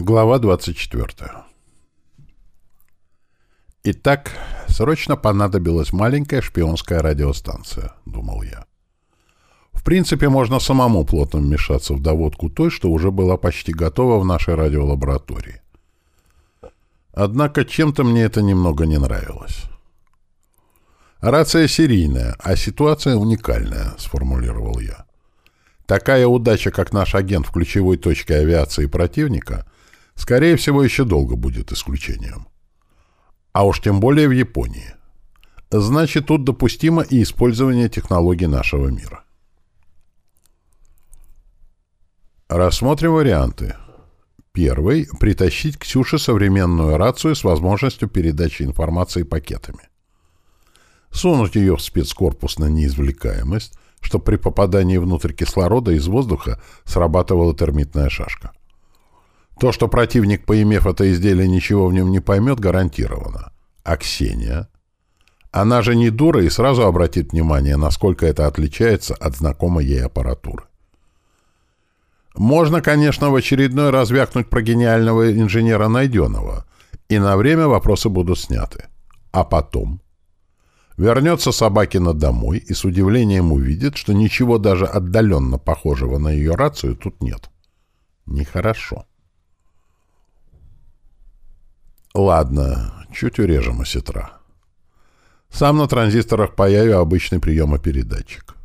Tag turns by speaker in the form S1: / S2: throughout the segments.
S1: Глава 24. Итак, срочно понадобилась маленькая шпионская радиостанция, думал я. В принципе, можно самому плотно вмешаться в доводку той, что уже была почти готова в нашей радиолаборатории. Однако чем-то мне это немного не нравилось. «Рация серийная, а ситуация уникальная», — сформулировал я. «Такая удача, как наш агент в ключевой точке авиации противника — скорее всего, еще долго будет исключением. А уж тем более в Японии. Значит, тут допустимо и использование технологий нашего мира. Рассмотрим варианты. Первый – притащить Ксюше современную рацию с возможностью передачи информации пакетами. Сунуть ее в спецкорпус на неизвлекаемость, чтобы при попадании внутрь кислорода из воздуха срабатывала термитная шашка. То, что противник, поимев это изделие, ничего в нем не поймет, гарантировано. А Ксения? Она же не дура и сразу обратит внимание, насколько это отличается от знакомой ей аппаратуры. Можно, конечно, в очередной раз вякнуть про гениального инженера Найденова, и на время вопросы будут сняты. А потом... Вернется Собакина домой и с удивлением увидит, что ничего даже отдаленно похожего на ее рацию тут нет. Нехорошо. Ладно, чуть урежем осетра. Сам на транзисторах появю обычный приемопередатчик.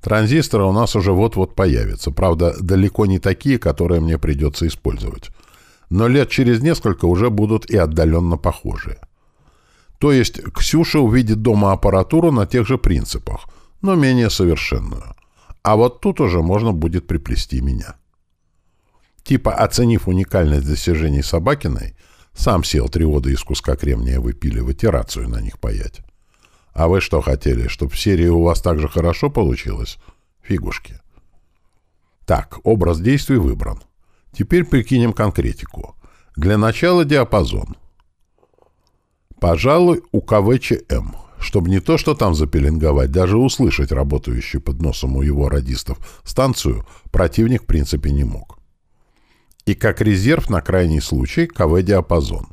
S1: Транзисторы у нас уже вот-вот появятся, правда, далеко не такие, которые мне придется использовать. Но лет через несколько уже будут и отдаленно похожие. То есть Ксюша увидит дома аппаратуру на тех же принципах, но менее совершенную. А вот тут уже можно будет приплести меня. Типа, оценив уникальность достижений Собакиной, сам сел три вода из куска кремния выпиливать и рацию на них паять. А вы что хотели, чтобы в серии у вас так же хорошо получилось? Фигушки. Так, образ действий выбран. Теперь прикинем конкретику. Для начала диапазон. Пожалуй, у КВЧМ. Чтобы не то, что там запеленговать, даже услышать работающую под носом у его радистов станцию противник в принципе не мог и как резерв на крайний случай КВ-диапазон.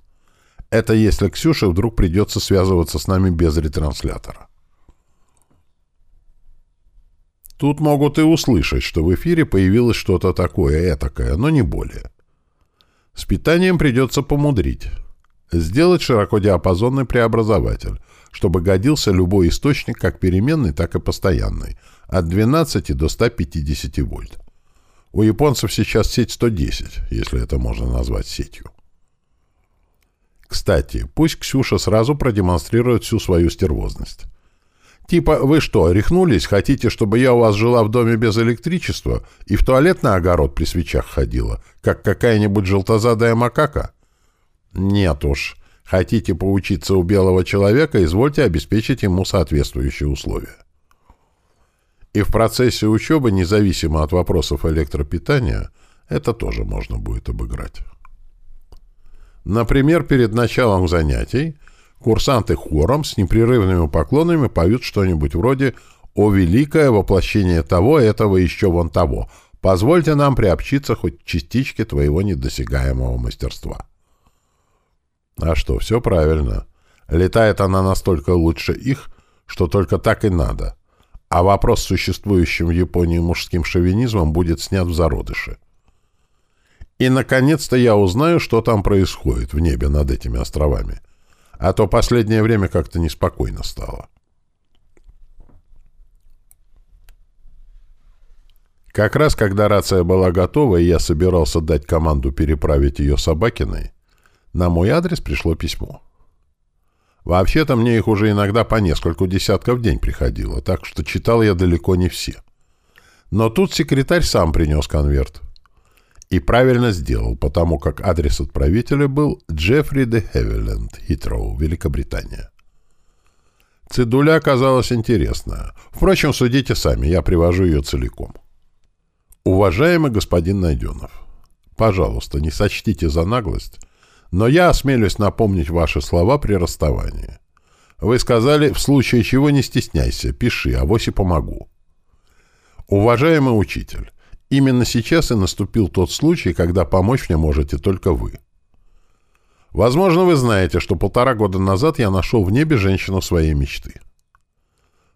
S1: Это если Ксюше вдруг придется связываться с нами без ретранслятора. Тут могут и услышать, что в эфире появилось что-то такое этакое, но не более. С питанием придется помудрить. Сделать широкодиапазонный преобразователь, чтобы годился любой источник как переменный, так и постоянный, от 12 до 150 вольт. У японцев сейчас сеть 110, если это можно назвать сетью. Кстати, пусть Ксюша сразу продемонстрирует всю свою стервозность. Типа, вы что, рехнулись? Хотите, чтобы я у вас жила в доме без электричества и в туалет на огород при свечах ходила, как какая-нибудь желтозадая макака? Нет уж. Хотите поучиться у белого человека, извольте обеспечить ему соответствующие условия. И в процессе учебы, независимо от вопросов электропитания, это тоже можно будет обыграть. Например, перед началом занятий курсанты хором с непрерывными поклонами поют что-нибудь вроде «О великое воплощение того, этого, еще вон того! Позвольте нам приобщиться хоть частичке твоего недосягаемого мастерства». А что, все правильно. Летает она настолько лучше их, что только так и надо – а вопрос с существующим в Японии мужским шовинизмом будет снят в зародыше. И, наконец-то, я узнаю, что там происходит в небе над этими островами. А то последнее время как-то неспокойно стало. Как раз когда рация была готова, и я собирался дать команду переправить ее Собакиной, на мой адрес пришло письмо. Вообще-то мне их уже иногда по нескольку десятков в день приходило, так что читал я далеко не все. Но тут секретарь сам принес конверт. И правильно сделал, потому как адрес отправителя был Джеффри де Хевиленд, Хитроу, Великобритания. Цедуля оказалась интересная. Впрочем, судите сами, я привожу ее целиком. Уважаемый господин Найденов, пожалуйста, не сочтите за наглость, но я осмелюсь напомнить ваши слова при расставании. Вы сказали, в случае чего не стесняйся, пиши, авось и помогу. Уважаемый учитель, Именно сейчас и наступил тот случай, когда помочь мне можете только вы. Возможно, вы знаете, что полтора года назад я нашел в небе женщину своей мечты.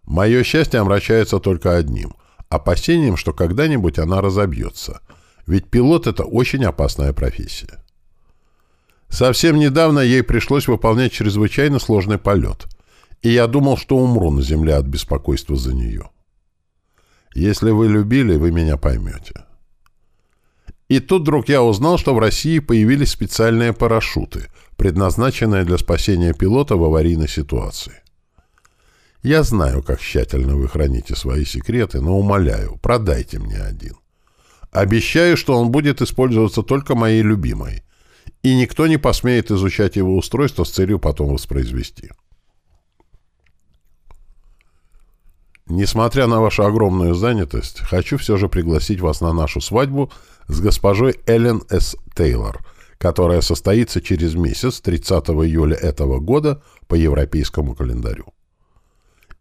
S1: Мое счастье омрачается только одним — опасением, что когда-нибудь она разобьется. Ведь пилот — это очень опасная профессия. Совсем недавно ей пришлось выполнять чрезвычайно сложный полет, и я думал, что умру на земле от беспокойства за нее. Если вы любили, вы меня поймете. И тут вдруг я узнал, что в России появились специальные парашюты, предназначенные для спасения пилота в аварийной ситуации. Я знаю, как тщательно вы храните свои секреты, но умоляю, продайте мне один. Обещаю, что он будет использоваться только моей любимой, и никто не посмеет изучать его устройство с целью потом воспроизвести. Несмотря на вашу огромную занятость, хочу все же пригласить вас на нашу свадьбу с госпожой Эллен С. Тейлор, которая состоится через месяц, 30 июля этого года, по европейскому календарю.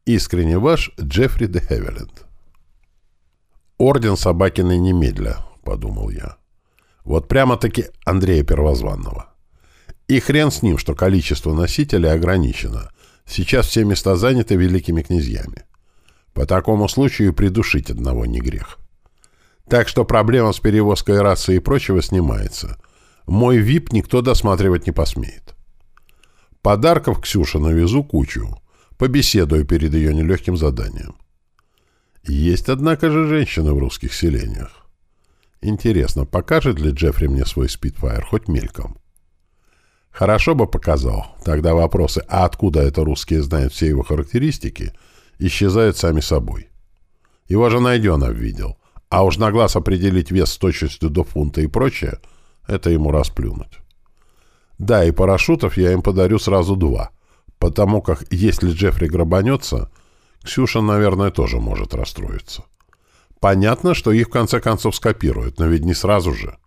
S1: Искренне ваш Джеффри де Хевиленд. «Орден Собакиной немедля», — подумал я. Вот прямо-таки Андрея Первозванного. И хрен с ним, что количество носителей ограничено. Сейчас все места заняты великими князьями. По такому случаю придушить одного не грех. Так что проблема с перевозкой расы и прочего снимается. Мой ВИП никто досматривать не посмеет. Подарков Ксюша навезу кучу. Побеседую перед ее нелегким заданием. Есть, однако же, женщины в русских селениях. Интересно, покажет ли Джеффри мне свой спидфайр хоть мельком? Хорошо бы показал. Тогда вопросы «А откуда это русские знают все его характеристики?» исчезают сами собой. Его же Найденов видел. А уж на глаз определить вес с точностью до фунта и прочее — это ему расплюнуть. Да, и парашютов я им подарю сразу два, потому как если Джеффри грабанется, Ксюша, наверное, тоже может расстроиться. Понятно, что их в конце концов скопируют, но ведь не сразу же.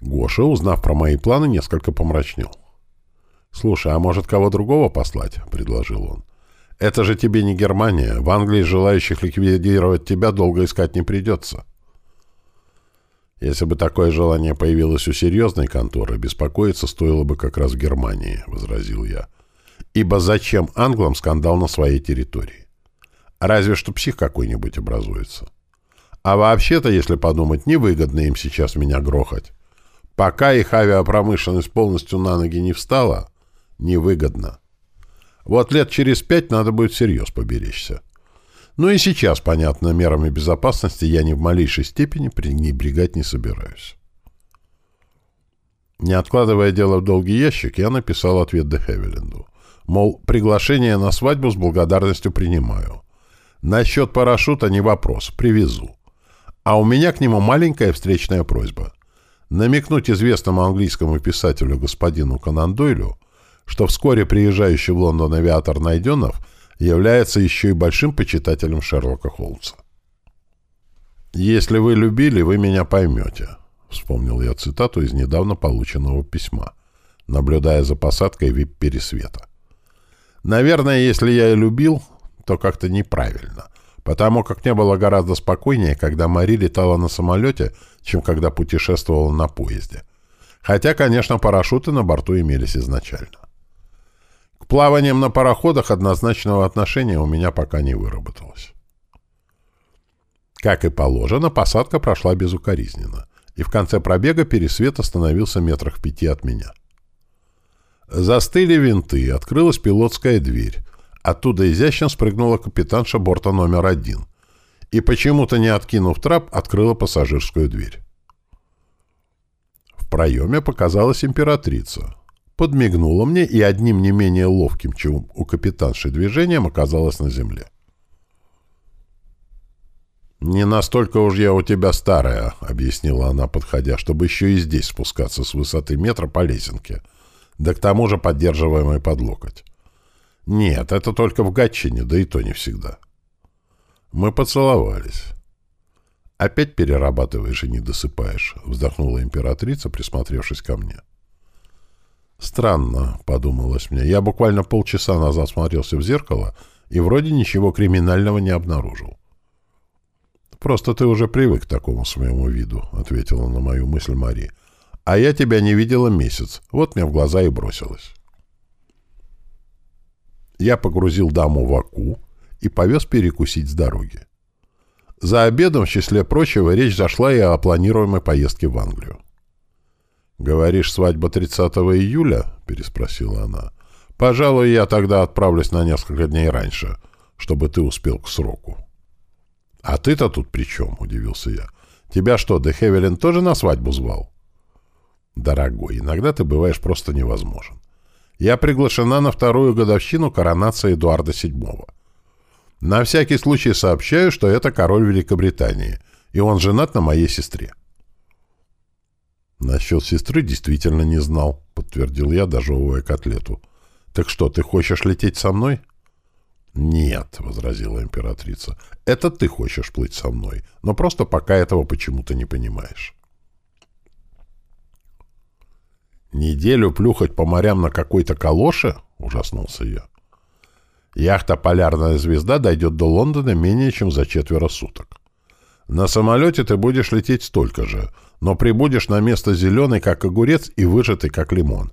S1: Гоша, узнав про мои планы, несколько помрачнел. «Слушай, а может, кого другого послать?» — предложил он. Это же тебе не Германия. В Англии желающих ликвидировать тебя долго искать не придется. Если бы такое желание появилось у серьезной конторы, беспокоиться стоило бы как раз в Германии, — возразил я. Ибо зачем англам скандал на своей территории? Разве что псих какой-нибудь образуется. А вообще-то, если подумать, невыгодно им сейчас меня грохать. Пока их авиапромышленность полностью на ноги не встала, невыгодно. Вот лет через пять надо будет всерьез поберечься. Ну и сейчас, понятно, мерами безопасности я ни в малейшей степени пренебрегать не собираюсь. Не откладывая дело в долгий ящик, я написал ответ Де Хевиленду. Мол, приглашение на свадьбу с благодарностью принимаю. Насчет парашюта не вопрос, привезу. А у меня к нему маленькая встречная просьба. Намекнуть известному английскому писателю господину Конан Дойлю, что вскоре приезжающий в Лондон авиатор Найденов является еще и большим почитателем Шерлока Холмса. «Если вы любили, вы меня поймете», — вспомнил я цитату из недавно полученного письма, наблюдая за посадкой вип-пересвета. «Наверное, если я и любил, то как-то неправильно, потому как мне было гораздо спокойнее, когда Мари летала на самолете, чем когда путешествовала на поезде. Хотя, конечно, парашюты на борту имелись изначально плаванием на пароходах однозначного отношения у меня пока не выработалось. Как и положено, посадка прошла безукоризненно, и в конце пробега пересвет остановился метрах пяти от меня. Застыли винты, открылась пилотская дверь. Оттуда изящно спрыгнула капитанша борта номер один и, почему-то не откинув трап, открыла пассажирскую дверь. В проеме показалась императрица подмигнула мне и одним не менее ловким, чем у капитанши движением, оказалась на земле. «Не настолько уж я у тебя старая», — объяснила она, подходя, «чтобы еще и здесь спускаться с высоты метра по лесенке, да к тому же поддерживаемой под локоть. Нет, это только в Гатчине, да и то не всегда». Мы поцеловались. «Опять перерабатываешь и не досыпаешь», — вздохнула императрица, присмотревшись ко мне. — Странно, подумалось мне. Я буквально полчаса назад смотрелся в зеркало и вроде ничего криминального не обнаружил. «Просто ты уже привык к такому своему виду», — ответила на мою мысль Мари. «А я тебя не видела месяц. Вот мне в глаза и бросилась». Я погрузил даму в Аку и повез перекусить с дороги. За обедом, в числе прочего, речь зашла и о планируемой поездке в Англию. «Говоришь, свадьба 30 июля?» — переспросила она. «Пожалуй, я тогда отправлюсь на несколько дней раньше, чтобы ты успел к сроку». «А ты-то тут при чем?» — удивился я. «Тебя что, Де Хевелин тоже на свадьбу звал?» «Дорогой, иногда ты бываешь просто невозможен. Я приглашена на вторую годовщину коронации Эдуарда VII. На всякий случай сообщаю, что это король Великобритании, и он женат на моей сестре». «Насчет сестры действительно не знал», — подтвердил я, дожевывая котлету. «Так что, ты хочешь лететь со мной?» «Нет», — возразила императрица, — «это ты хочешь плыть со мной, но просто пока этого почему-то не понимаешь». «Неделю плюхать по морям на какой-то калоше?» — ужаснулся я. «Яхта «Полярная звезда» дойдет до Лондона менее чем за четверо суток. На самолете ты будешь лететь столько же, но прибудешь на место зеленый, как огурец, и выжатый, как лимон.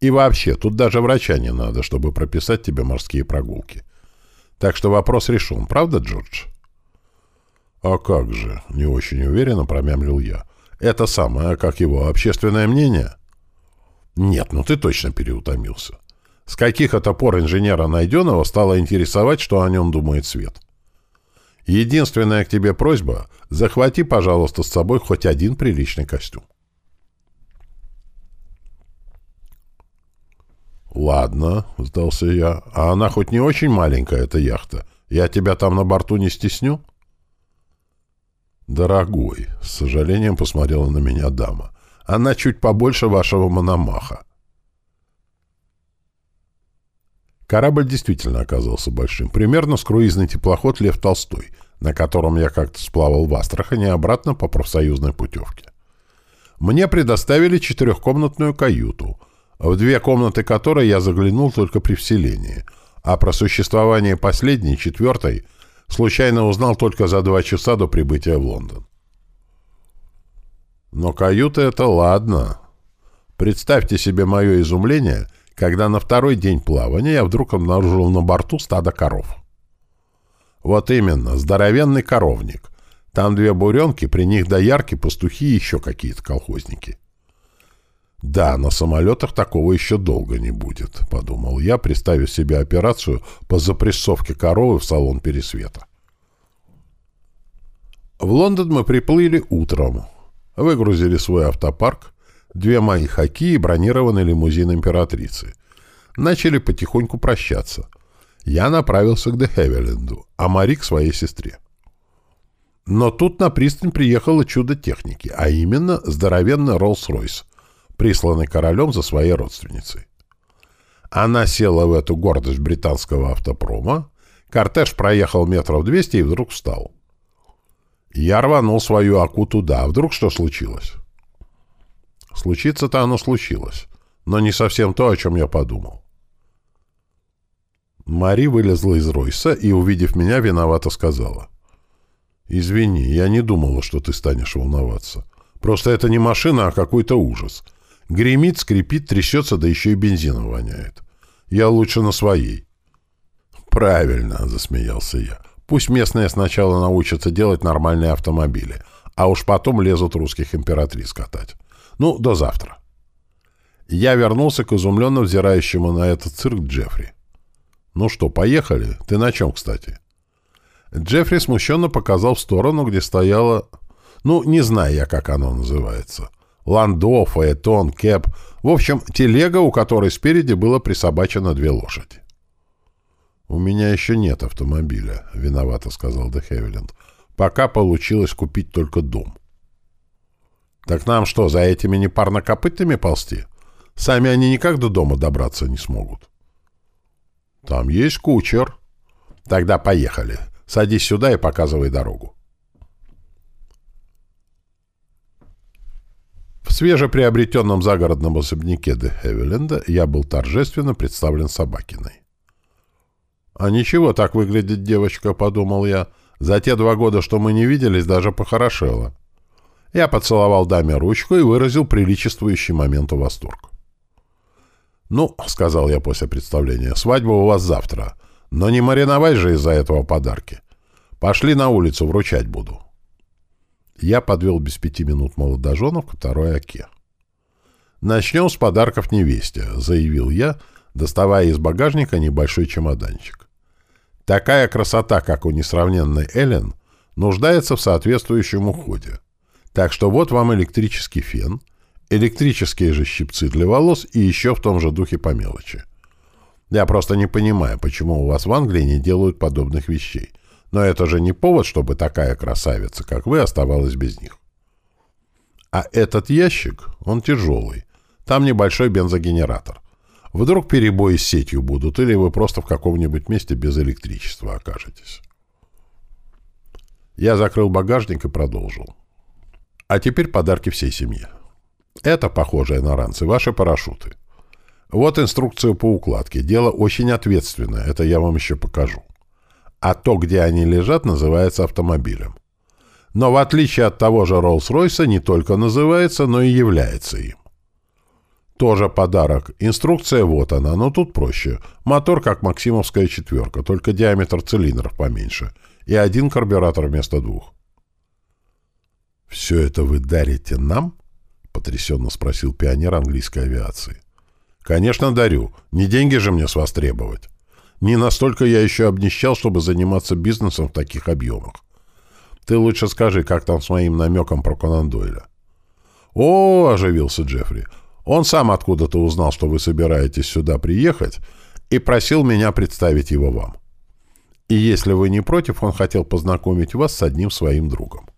S1: И вообще, тут даже врача не надо, чтобы прописать тебе морские прогулки. Так что вопрос решен, правда, Джордж? А как же, не очень уверенно промямлил я. Это самое, как его, общественное мнение? Нет, ну ты точно переутомился. С каких это пор инженера Найденного стало интересовать, что о нем думает свет? Единственная к тебе просьба — захвати, пожалуйста, с собой хоть один приличный костюм. «Ладно», — сдался я. «А она хоть не очень маленькая, эта яхта? Я тебя там на борту не стесню?» «Дорогой», — с сожалением посмотрела на меня дама, — «она чуть побольше вашего мономаха». Корабль действительно оказался большим, примерно с круизный теплоход «Лев Толстой», на котором я как-то сплавал в Астрахани обратно по профсоюзной путевке. Мне предоставили четырехкомнатную каюту — в две комнаты которой я заглянул только при вселении, а про существование последней, четвертой, случайно узнал только за два часа до прибытия в Лондон. Но каюта — это ладно. Представьте себе мое изумление, когда на второй день плавания я вдруг обнаружил на борту стадо коров. Вот именно, здоровенный коровник. Там две буренки, при них доярки, пастухи и еще какие-то колхозники. «Да, на самолетах такого еще долго не будет», — подумал я, представив себе операцию по запрессовке коровы в салон пересвета. В Лондон мы приплыли утром, выгрузили свой автопарк, две мои хаки и бронированный лимузин императрицы. Начали потихоньку прощаться. Я направился к Дехевеленду, а Мари к своей сестре. Но тут на пристань приехало чудо техники, а именно здоровенный Роллс-Ройс — присланный королем за своей родственницей. Она села в эту гордость британского автопрома, кортеж проехал метров двести и вдруг встал. Я рванул свою аку туда, а вдруг что случилось? Случиться-то оно случилось, но не совсем то, о чем я подумал. Мари вылезла из Ройса и, увидев меня, виновато сказала. «Извини, я не думала, что ты станешь волноваться. Просто это не машина, а какой-то ужас. Гремит, скрипит, трясется, да еще и бензином воняет. Я лучше на своей. Правильно, засмеялся я. Пусть местные сначала научатся делать нормальные автомобили, а уж потом лезут русских императриц катать. Ну, до завтра. Я вернулся к изумленно взирающему на этот цирк Джеффри. «Ну что, поехали? Ты на чем, кстати?» Джеффри смущенно показал в сторону, где стояла... Ну, не знаю я, как оно называется. Ландо, фаэтон, кэп. В общем, телега, у которой спереди было присобачено две лошади. «У меня еще нет автомобиля», — виновато сказал Де Хевиленд. «Пока получилось купить только дом». «Так нам что, за этими непарнокопытными ползти? Сами они никак до дома добраться не смогут». «Там есть кучер». «Тогда поехали. Садись сюда и показывай дорогу». В свежеприобретенном загородном особняке де Хевиленда я был торжественно представлен Собакиной. «А ничего так выглядит девочка», — подумал я. За те два года, что мы не виделись, даже похорошело. Я поцеловал даме ручку и выразил приличествующий моменту восторг. «Ну», — сказал я после представления, — «свадьба у вас завтра. Но не мариновать же из-за этого подарки. Пошли на улицу, вручать буду». Я подвел без пяти минут молодоженов ко второй оке. «Начнем с подарков невесте», — заявил я, доставая из багажника небольшой чемоданчик. «Такая красота, как у несравненной Эллен, нуждается в соответствующем уходе. Так что вот вам электрический фен, электрические же щипцы для волос и еще в том же духе по мелочи. Я просто не понимаю, почему у вас в Англии не делают подобных вещей. Но это же не повод, чтобы такая красавица, как вы, оставалась без них. А этот ящик, он тяжелый. Там небольшой бензогенератор. Вдруг перебои с сетью будут, или вы просто в каком-нибудь месте без электричества окажетесь. Я закрыл багажник и продолжил. А теперь подарки всей семье. Это, похожее на ранцы, ваши парашюты. Вот инструкцию по укладке. Дело очень ответственное, это я вам еще покажу. А то, где они лежат, называется автомобилем. Но в отличие от того же Роллс-Ройса, не только называется, но и является им. Тоже подарок. Инструкция вот она, но тут проще. Мотор как Максимовская четверка, только диаметр цилиндров поменьше. И один карбюратор вместо двух. «Все это вы дарите нам?» — потрясенно спросил пионер английской авиации. «Конечно, дарю. Не деньги же мне с вас требовать. Не настолько я еще обнищал, чтобы заниматься бизнесом в таких объемах. Ты лучше скажи, как там с моим намеком про Конан Дойля». «О!» — оживился Джеффри. «Он сам откуда-то узнал, что вы собираетесь сюда приехать, и просил меня представить его вам. И если вы не против, он хотел познакомить вас с одним своим другом».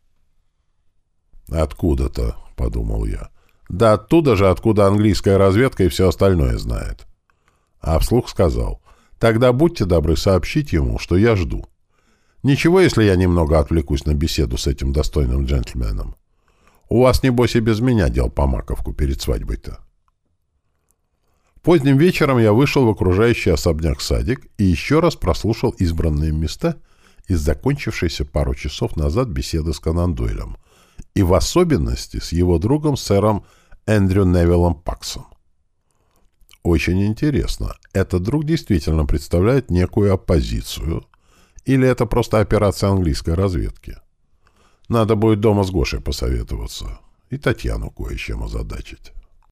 S1: «Откуда-то», — подумал я. «Да оттуда же, откуда английская разведка и все остальное знает». А вслух сказал. «Тогда будьте добры сообщить ему, что я жду. Ничего, если я немного отвлекусь на беседу с этим достойным джентльменом. У вас, небось, и без меня дел по маковку перед свадьбой-то». Поздним вечером я вышел в окружающий особняк садик и еще раз прослушал избранные места из закончившейся пару часов назад беседы с Конан Дойлем — и в особенности с его другом сэром Эндрю Невиллом Паксом. Очень интересно, этот друг действительно представляет некую оппозицию или это просто операция английской разведки? Надо будет дома с Гошей посоветоваться и Татьяну кое-чем озадачить.